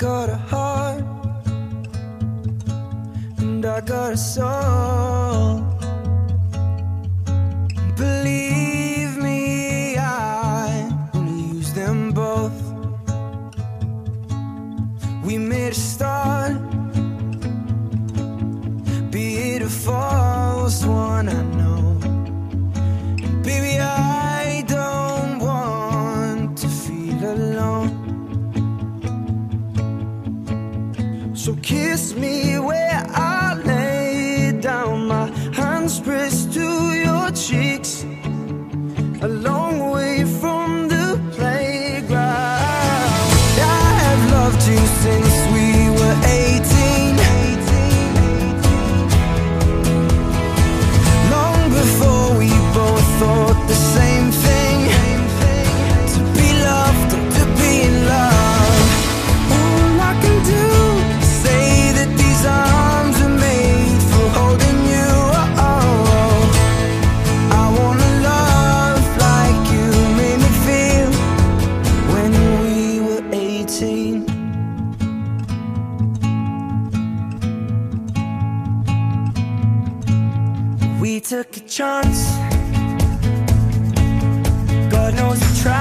got a heart and I got a soul. Believe me, I wanna use them both. We made a start, be it a false one, I know. Baby, I. So kiss me where I lay down, my hands pressed to your cheeks. Alone took a chance. God knows I tried.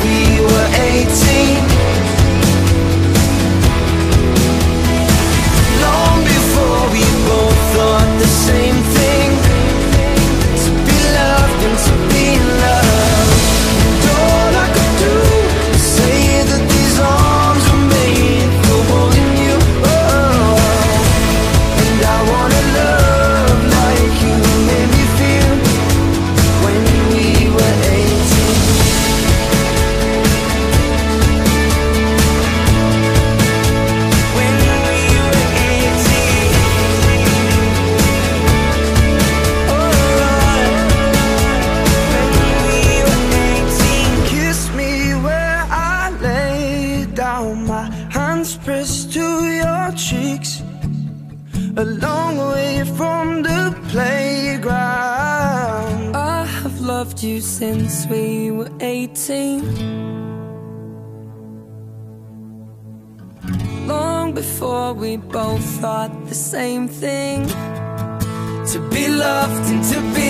we a long way from the playground. I have loved you since we were 18. Long before we both thought the same thing. To be loved and to be